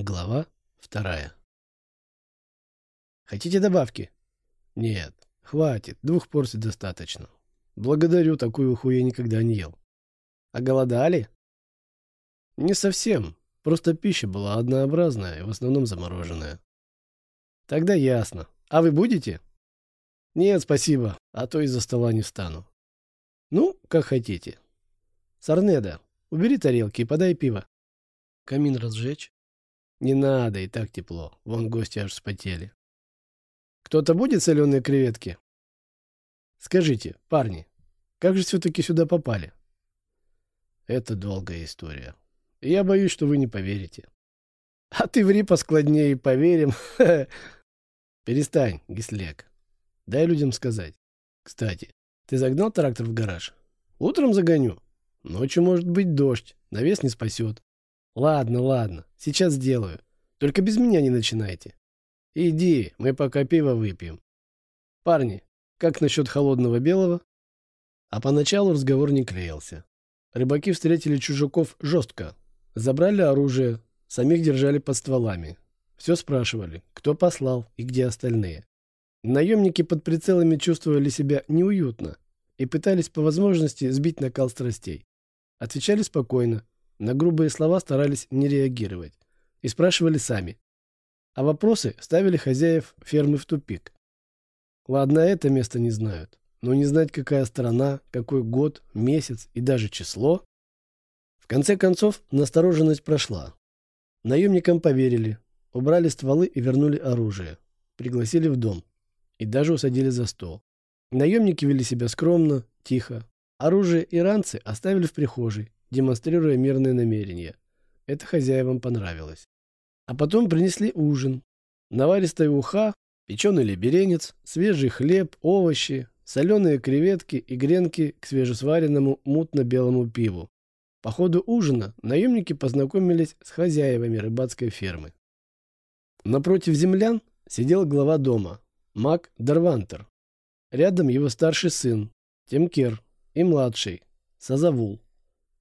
Глава вторая. Хотите добавки? Нет, хватит, двух порций достаточно. Благодарю, такую уху я никогда не ел. А голодали? Не совсем, просто пища была однообразная и в основном замороженная. Тогда ясно. А вы будете? Нет, спасибо, а то из-за стола не встану. Ну, как хотите. Сарнеда, убери тарелки и подай пиво. Камин разжечь? Не надо, и так тепло. Вон гости аж вспотели. Кто-то будет соленые креветки? Скажите, парни, как же все-таки сюда попали? Это долгая история. Я боюсь, что вы не поверите. А ты ври поскладнее и поверим. Перестань, Гислек. Дай людям сказать. Кстати, ты загнал трактор в гараж? Утром загоню. Ночью может быть дождь, навес не спасет. Ладно, ладно, сейчас сделаю. Только без меня не начинайте. Иди, мы пока пиво выпьем. Парни, как насчет холодного белого? А поначалу разговор не клеился. Рыбаки встретили чужаков жестко. Забрали оружие, самих держали под стволами. Все спрашивали, кто послал и где остальные. Наемники под прицелами чувствовали себя неуютно и пытались по возможности сбить накал страстей. Отвечали спокойно, на грубые слова старались не реагировать. И спрашивали сами. А вопросы ставили хозяев фермы в тупик. Ладно, это место не знают. Но не знать, какая страна, какой год, месяц и даже число. В конце концов, настороженность прошла. Наемникам поверили, убрали стволы и вернули оружие. Пригласили в дом. И даже усадили за стол. Наемники вели себя скромно, тихо. Оружие и ранцы оставили в прихожей, демонстрируя мирные намерения. Это хозяевам понравилось. А потом принесли ужин. Наваристая уха, печеный леберенец, свежий хлеб, овощи, соленые креветки и гренки к свежесваренному мутно-белому пиву. По ходу ужина наемники познакомились с хозяевами рыбацкой фермы. Напротив землян сидел глава дома, маг Дарвантер. Рядом его старший сын, Темкер, и младший, Сазавул.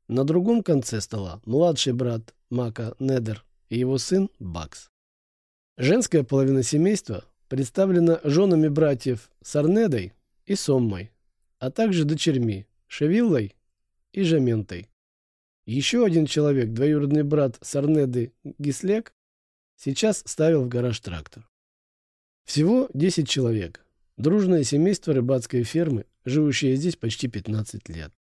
На другом конце стола младший брат Мака Недер и его сын Бакс. Женская половина семейства представлена женами братьев Сарнедой и Соммой, а также дочерьми Шевиллой и Жаментой. Еще один человек, двоюродный брат Сарнеды Гислек, сейчас ставил в гараж трактор. Всего 10 человек. Дружное семейство рыбацкой фермы, живущее здесь почти 15 лет.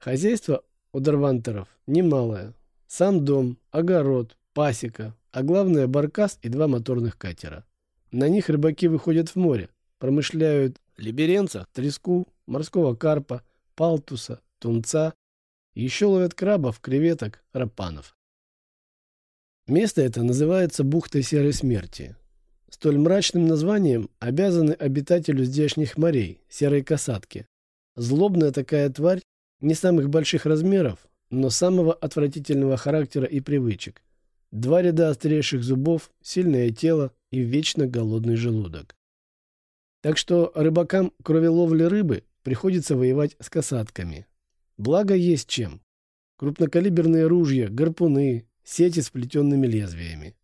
Хозяйство у Дарвантеров немалое. Сам дом, огород, пасека, а главное баркас и два моторных катера. На них рыбаки выходят в море, промышляют либеренца, треску, морского карпа, палтуса, тунца, еще ловят крабов, креветок, рапанов. Место это называется бухтой Серой Смерти. Столь мрачным названием обязаны обитателю здешних морей, серой касатки. Злобная такая тварь не самых больших размеров, но самого отвратительного характера и привычек. Два ряда острейших зубов, сильное тело и вечно голодный желудок. Так что рыбакам, кроме ловли рыбы, приходится воевать с касатками. Благо есть чем. Крупнокалиберные ружья, гарпуны, сети с плетенными лезвиями.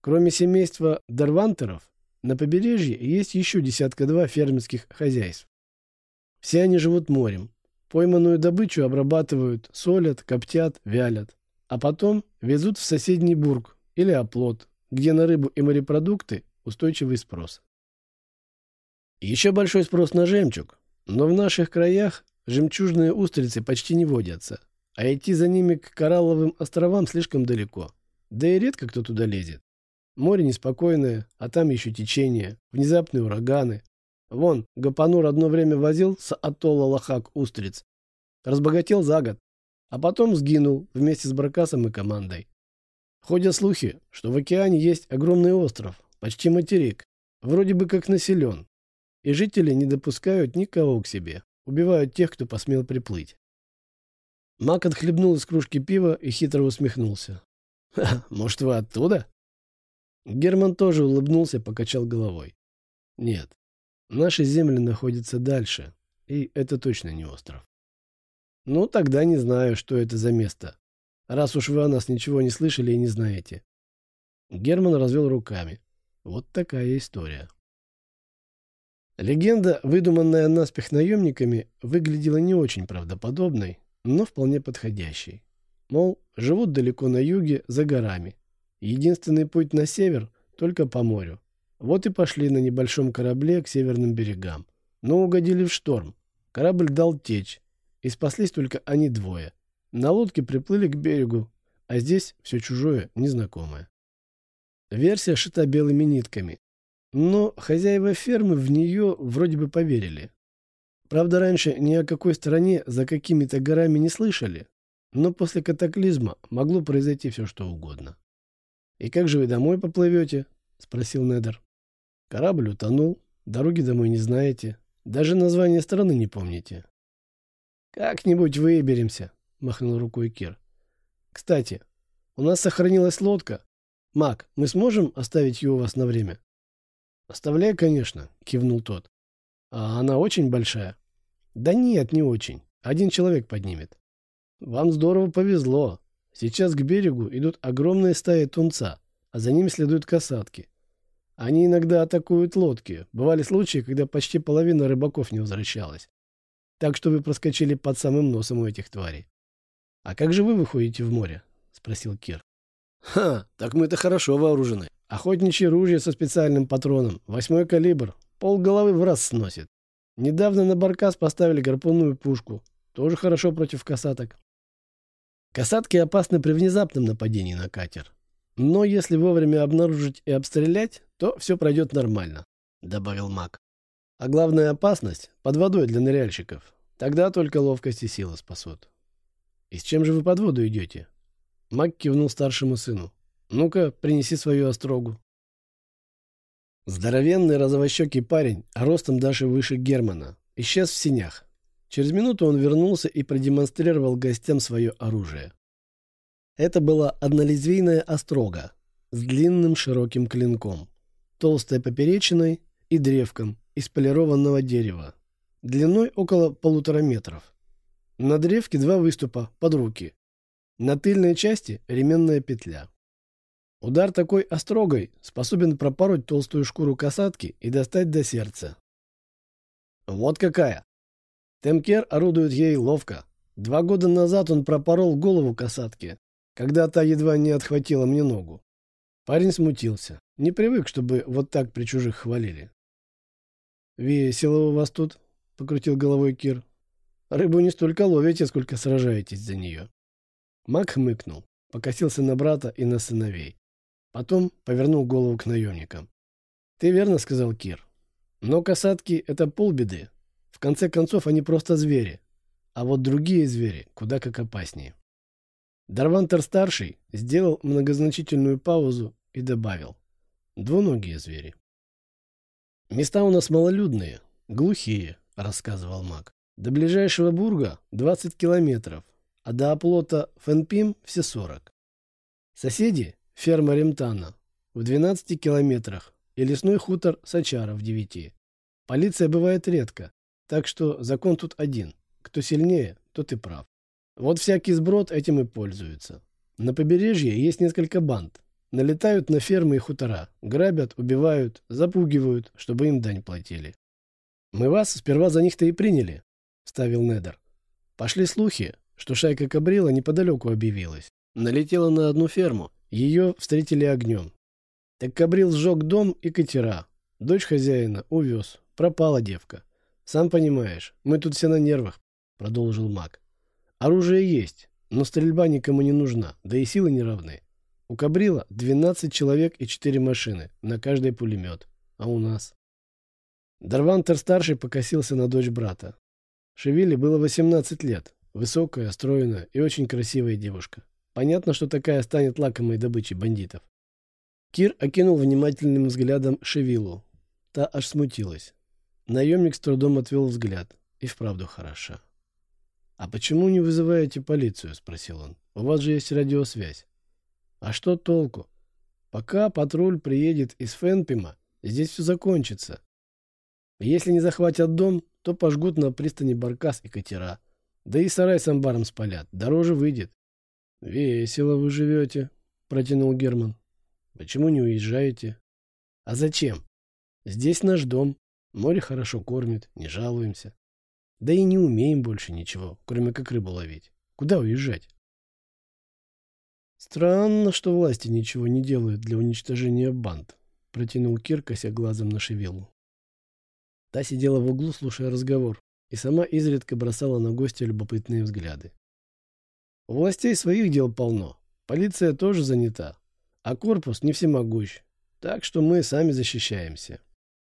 Кроме семейства дарвантеров, на побережье есть еще десятка-два фермерских хозяйств. Все они живут морем, Пойманную добычу обрабатывают, солят, коптят, вялят. А потом везут в соседний бург или оплот, где на рыбу и морепродукты устойчивый спрос. Еще большой спрос на жемчуг, но в наших краях жемчужные устрицы почти не водятся, а идти за ними к коралловым островам слишком далеко. Да и редко кто туда лезет. Море неспокойное, а там еще течение, внезапные ураганы, Вон, Гапанур одно время возил с атолла Лохак устриц. Разбогател за год, а потом сгинул вместе с Баркасом и командой. Ходят слухи, что в океане есть огромный остров, почти материк, вроде бы как населен, и жители не допускают никого к себе, убивают тех, кто посмел приплыть. Мак отхлебнул из кружки пива и хитро усмехнулся. может, вы оттуда?» Герман тоже улыбнулся, покачал головой. «Нет, Наши земли находятся дальше, и это точно не остров. Ну, тогда не знаю, что это за место. раз уж вы о нас ничего не слышали и не знаете. Герман развел руками. Вот такая история. Легенда, выдуманная наспех наемниками, выглядела не очень правдоподобной, но вполне подходящей. Мол, живут далеко на юге, за горами. Единственный путь на север – только по морю. Вот и пошли на небольшом корабле к северным берегам. Но угодили в шторм. Корабль дал течь. И спаслись только они двое. На лодке приплыли к берегу, а здесь все чужое, незнакомое. Версия шита белыми нитками. Но хозяева фермы в нее вроде бы поверили. Правда, раньше ни о какой стране за какими-то горами не слышали, но после катаклизма могло произойти все, что угодно. «И как же вы домой поплывете?» — спросил Недер. «Корабль утонул, дороги домой не знаете, даже название страны не помните». «Как-нибудь выберемся», — махнул рукой Кир. «Кстати, у нас сохранилась лодка. Мак, мы сможем оставить ее у вас на время?» «Оставляй, конечно», — кивнул тот. «А она очень большая?» «Да нет, не очень. Один человек поднимет». «Вам здорово повезло. Сейчас к берегу идут огромные стаи тунца, а за ними следуют касатки. Они иногда атакуют лодки. Бывали случаи, когда почти половина рыбаков не возвращалась. Так что вы проскочили под самым носом у этих тварей. «А как же вы выходите в море?» — спросил Кир. «Ха, так мы-то хорошо вооружены. Охотничье ружье со специальным патроном, восьмой калибр, пол головы в раз сносит. Недавно на баркас поставили гарпунную пушку. Тоже хорошо против касаток. Касатки опасны при внезапном нападении на катер. Но если вовремя обнаружить и обстрелять, то все пройдет нормально», — добавил маг. «А главная опасность — под водой для ныряльщиков. Тогда только ловкость и сила спасут». «И с чем же вы под воду идете?» Маг кивнул старшему сыну. «Ну-ка, принеси свою острогу». Здоровенный розовощекий парень, ростом даже выше Германа, исчез в синях. Через минуту он вернулся и продемонстрировал гостям свое оружие. Это была однолезвийная острога с длинным широким клинком, толстой поперечиной и древком из полированного дерева, длиной около полутора метров. На древке два выступа под руки. На тыльной части ременная петля. Удар такой острогой способен пропороть толстую шкуру касатки и достать до сердца. Вот какая! Темкер орудует ей ловко. Два года назад он пропорол голову касатки, когда та едва не отхватила мне ногу. Парень смутился. Не привык, чтобы вот так при чужих хвалили. «Весело у вас тут», — покрутил головой Кир. «Рыбу не столько ловите, сколько сражаетесь за нее». Мак хмыкнул, покосился на брата и на сыновей. Потом повернул голову к наемникам. «Ты верно сказал, Кир. Но касатки — это полбеды. В конце концов, они просто звери. А вот другие звери куда как опаснее». Дарвантер-старший сделал многозначительную паузу и добавил. «Двуногие звери». «Места у нас малолюдные, глухие», — рассказывал маг. «До ближайшего бурга 20 километров, а до оплота Фенпим все 40. Соседи Ферма Ремтана в 12 километрах и лесной хутор Сачара в 9. Полиция бывает редко, так что закон тут один. Кто сильнее, тот и прав. Вот всякий сброд этим и пользуется. На побережье есть несколько банд. Налетают на фермы и хутора, грабят, убивают, запугивают, чтобы им дань платили. «Мы вас сперва за них-то и приняли», — вставил Недер. Пошли слухи, что шайка Кабрила неподалеку объявилась. Налетела на одну ферму ее встретили огнем. Так Кабрил сжег дом и катера. Дочь хозяина увез. Пропала девка. Сам понимаешь, мы тут все на нервах, продолжил маг. Оружие есть, но стрельба никому не нужна, да и силы не равны. У Кабрила 12 человек и 4 машины, на каждой пулемет. А у нас? Дарвантер-старший покосился на дочь брата. Шевили было 18 лет. Высокая, стройная и очень красивая девушка. Понятно, что такая станет лакомой добычей бандитов. Кир окинул внимательным взглядом Шевилу. Та аж смутилась. Наемник с трудом отвел взгляд. И вправду хороша. «А почему не вызываете полицию?» – спросил он. «У вас же есть радиосвязь». «А что толку? Пока патруль приедет из Фенпима, здесь все закончится. Если не захватят дом, то пожгут на пристани баркас и катера. Да и сарай с амбаром спалят. Дороже выйдет. Весело вы живете, протянул Герман. Почему не уезжаете? А зачем? Здесь наш дом. Море хорошо кормит, не жалуемся. Да и не умеем больше ничего, кроме как рыбу ловить. Куда уезжать? Странно, что власти ничего не делают для уничтожения банд, протянул Кир, кося глазом на Шевелу. Та сидела в углу, слушая разговор, и сама изредка бросала на гостя любопытные взгляды. У властей своих дел полно, полиция тоже занята, а корпус не всемогущ, так что мы сами защищаемся.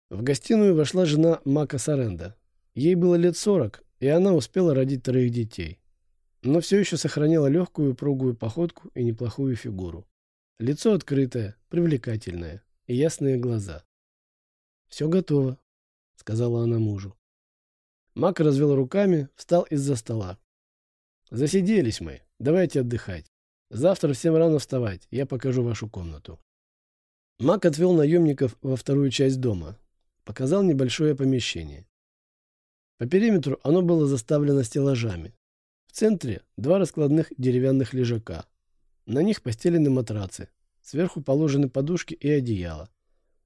В гостиную вошла жена Мака Саренда. Ей было лет сорок, и она успела родить троих детей. Но все еще сохранила легкую упругую походку и неплохую фигуру. Лицо открытое, привлекательное и ясные глаза. «Все готово», — сказала она мужу. Мак развел руками, встал из-за стола. «Засиделись мы. Давайте отдыхать. Завтра всем рано вставать. Я покажу вашу комнату». Мак отвел наемников во вторую часть дома. Показал небольшое помещение. По периметру оно было заставлено стеллажами. В центре два раскладных деревянных лежака. На них постелены матрацы. Сверху положены подушки и одеяло.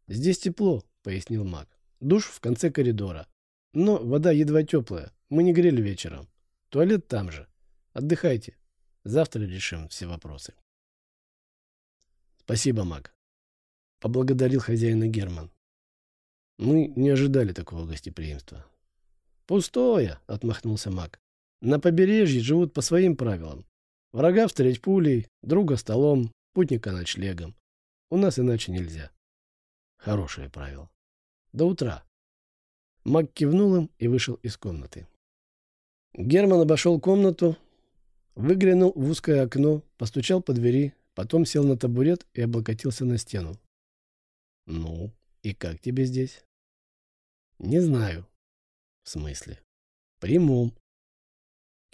«Здесь тепло», — пояснил маг. «Душ в конце коридора. Но вода едва теплая. Мы не грели вечером. Туалет там же. Отдыхайте. Завтра решим все вопросы». «Спасибо, маг», — поблагодарил хозяина Герман. Мы не ожидали такого гостеприимства. «Пустое!» — отмахнулся маг. «На побережье живут по своим правилам. Врага встретить пулей, друга столом, путника ночлегом. У нас иначе нельзя». Хорошее правило. До утра. Маг кивнул им и вышел из комнаты. Герман обошел комнату, выглянул в узкое окно, постучал по двери, потом сел на табурет и облокотился на стену. «Ну, и как тебе здесь?» Не знаю. В смысле? Прямом.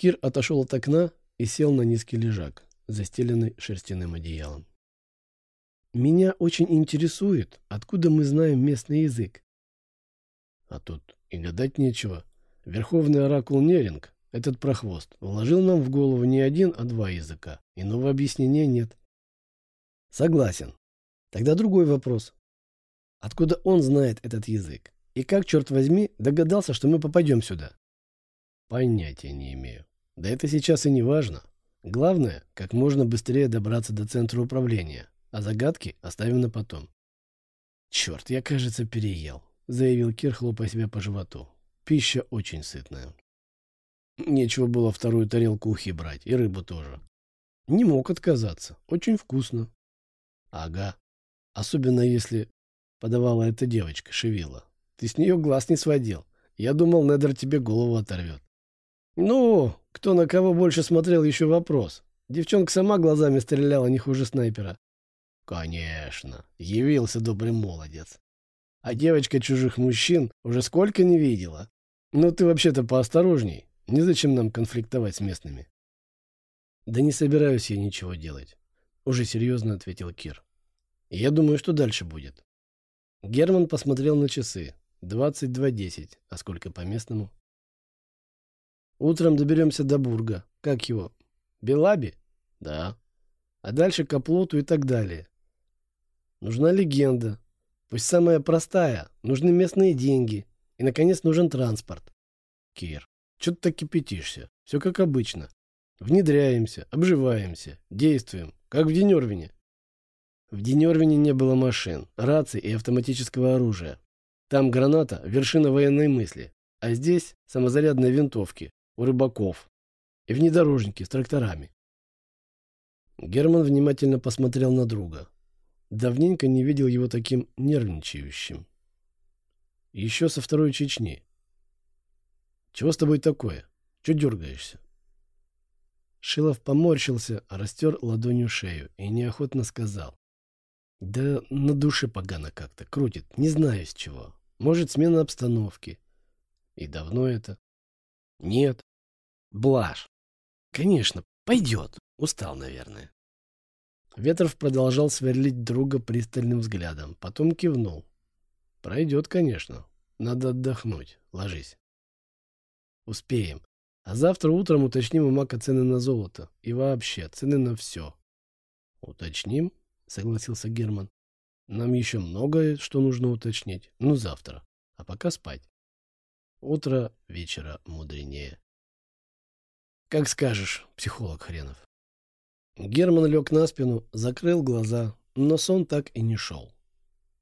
Кир отошел от окна и сел на низкий лежак, застеленный шерстяным одеялом. Меня очень интересует, откуда мы знаем местный язык. А тут и гадать нечего. Верховный оракул Неринг, этот прохвост, вложил нам в голову не один, а два языка. Иного объяснения нет. Согласен. Тогда другой вопрос. Откуда он знает этот язык? И как, черт возьми, догадался, что мы попадем сюда? Понятия не имею. Да это сейчас и не важно. Главное, как можно быстрее добраться до центра управления, а загадки оставим на потом. Черт, я, кажется, переел, заявил Кир, хлопая себя по животу. Пища очень сытная. Нечего было вторую тарелку ухи брать, и рыбу тоже. Не мог отказаться. Очень вкусно. Ага. Особенно если подавала эта девочка, Шевила. Ты с нее глаз не сводил. Я думал, Недер тебе голову оторвет. Ну, кто на кого больше смотрел, еще вопрос. Девчонка сама глазами стреляла не хуже снайпера. Конечно, явился добрый молодец. А девочка чужих мужчин уже сколько не видела. Но ну, ты вообще-то поосторожней. Незачем нам конфликтовать с местными. Да не собираюсь я ничего делать. Уже серьезно ответил Кир. Я думаю, что дальше будет. Герман посмотрел на часы. 22.10. А сколько по местному? Утром доберемся до Бурга. Как его? Белаби? Да. А дальше к оплоту и так далее. Нужна легенда. Пусть самая простая. Нужны местные деньги. И, наконец, нужен транспорт. Кир, что ты так кипятишься? Все как обычно. Внедряемся, обживаемся, действуем. Как в Денервине. В Денервине не было машин, раций и автоматического оружия. Там граната – вершина военной мысли, а здесь самозарядные винтовки у рыбаков и внедорожники с тракторами. Герман внимательно посмотрел на друга. Давненько не видел его таким нервничающим. Еще со второй Чечни. Чего с тобой такое? Че дергаешься? Шилов поморщился, растер ладонью шею и неохотно сказал. Да на душе погано как-то, крутит, не знаю с чего. Может, смена обстановки. И давно это? Нет. Блажь. Конечно, пойдет. Устал, наверное. Ветров продолжал сверлить друга пристальным взглядом. Потом кивнул. Пройдет, конечно. Надо отдохнуть. Ложись. Успеем. А завтра утром уточним у Мака цены на золото. И вообще, цены на все. Уточним, согласился Герман. Нам еще многое, что нужно уточнить. Ну, завтра. А пока спать. Утро вечера мудренее. Как скажешь, психолог хренов. Герман лег на спину, закрыл глаза, но сон так и не шел.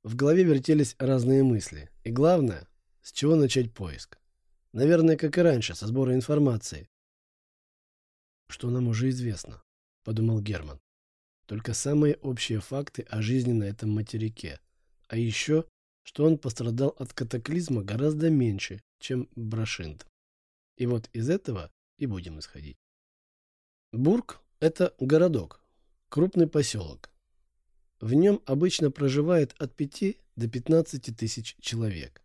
В голове вертелись разные мысли. И главное, с чего начать поиск. Наверное, как и раньше, со сбора информации. Что нам уже известно, подумал Герман. Только самые общие факты о жизни на этом материке. А еще, что он пострадал от катаклизма гораздо меньше, чем Брашинд. И вот из этого и будем исходить. Бург – это городок, крупный поселок. В нем обычно проживает от 5 до 15 тысяч человек.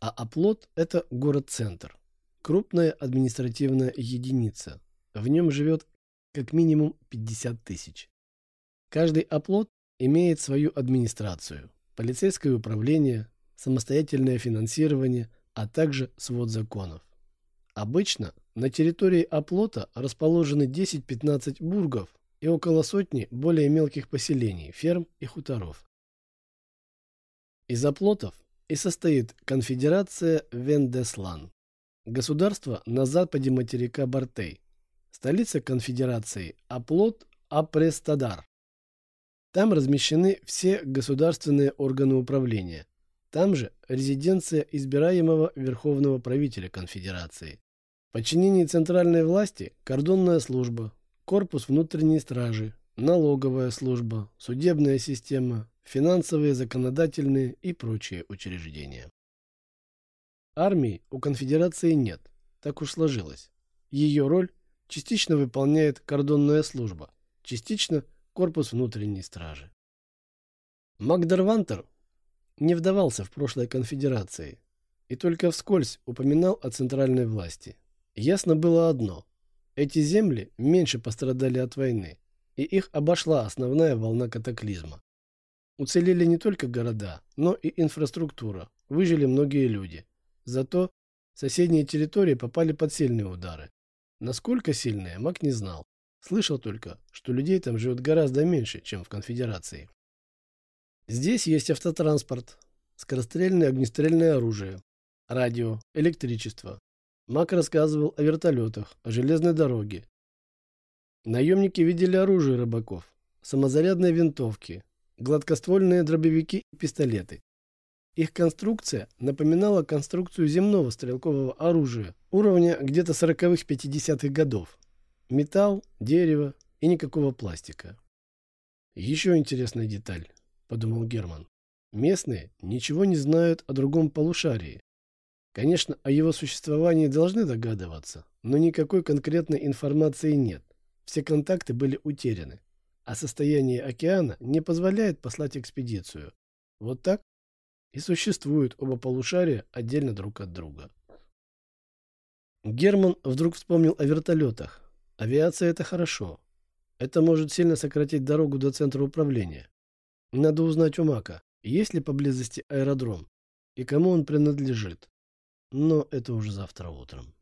А оплот – это город-центр, крупная административная единица. В нем живет как минимум 50 тысяч. Каждый оплот имеет свою администрацию, полицейское управление, самостоятельное финансирование, а также свод законов. Обычно на территории оплота расположены 10-15 бургов и около сотни более мелких поселений, ферм и хуторов. Из оплотов и состоит конфедерация Вендеслан, государство на западе материка Бартей, столица конфедерации Оплот Апрестадар. Там размещены все государственные органы управления. Там же резиденция избираемого верховного правителя конфедерации. В подчинении центральной власти кордонная служба, корпус внутренней стражи, налоговая служба, судебная система, финансовые, законодательные и прочие учреждения. Армии у конфедерации нет, так уж сложилось. Ее роль частично выполняет кордонная служба, частично корпус внутренней стражи. Макдарвантер не вдавался в прошлой конфедерации и только вскользь упоминал о центральной власти. Ясно было одно – эти земли меньше пострадали от войны, и их обошла основная волна катаклизма. Уцелели не только города, но и инфраструктура, выжили многие люди. Зато соседние территории попали под сильные удары. Насколько сильные, Мак не знал. Слышал только, что людей там живет гораздо меньше, чем в конфедерации. Здесь есть автотранспорт, скорострельное огнестрельное оружие, радио, электричество, Мак рассказывал о вертолетах, о железной дороге. Наемники видели оружие рыбаков, самозарядные винтовки, гладкоствольные дробовики и пистолеты. Их конструкция напоминала конструкцию земного стрелкового оружия уровня где-то 40-50-х годов. Металл, дерево и никакого пластика. Еще интересная деталь, подумал Герман. Местные ничего не знают о другом полушарии, Конечно, о его существовании должны догадываться, но никакой конкретной информации нет. Все контакты были утеряны, а состояние океана не позволяет послать экспедицию. Вот так и существуют оба полушария отдельно друг от друга. Герман вдруг вспомнил о вертолетах. Авиация – это хорошо. Это может сильно сократить дорогу до центра управления. Надо узнать у Мака, есть ли поблизости аэродром и кому он принадлежит. Но это уже завтра утром.